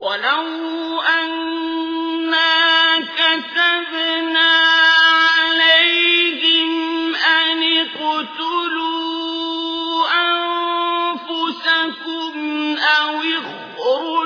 ولو أنا كتبنا عليهم أن اقتلوا أنفسكم أو اخرجوا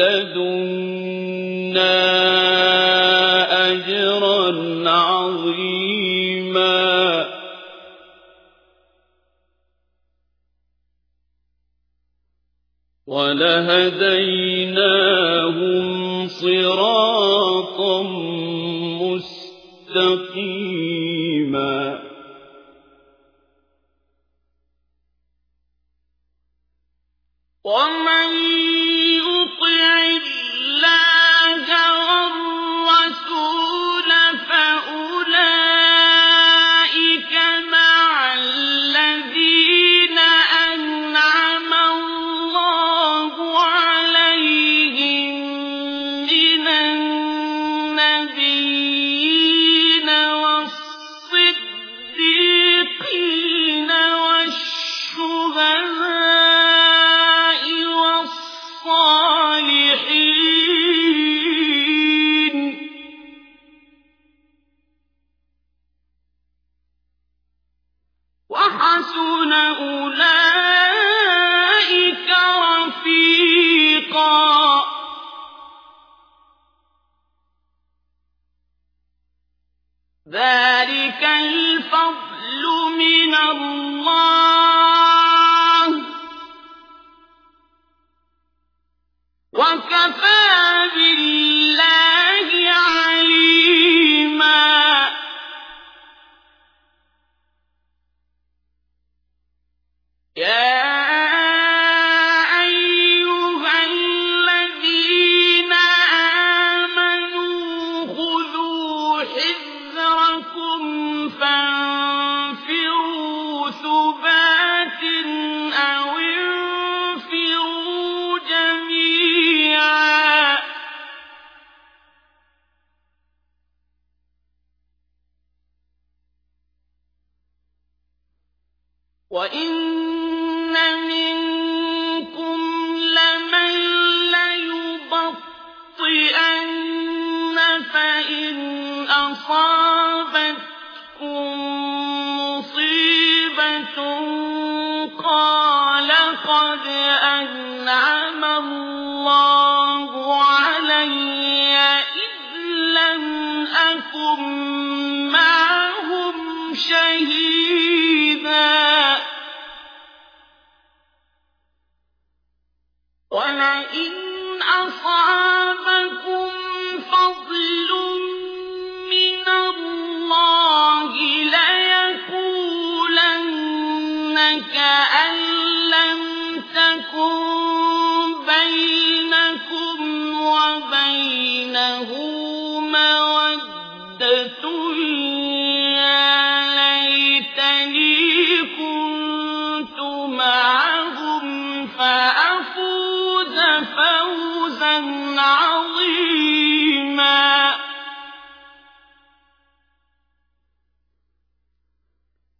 لدنا أجرا عظيما. ولهديناهم صراطا مستقيما. ومن والصديقين والشهداء وإن منكم لمن ليبطئن فإن أصابتكم مصيبة قال قد أنعم الله علي إذ لم أكن ولئن أصابكم فضل من الله ليقولن كأن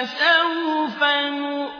فسوف نؤتيه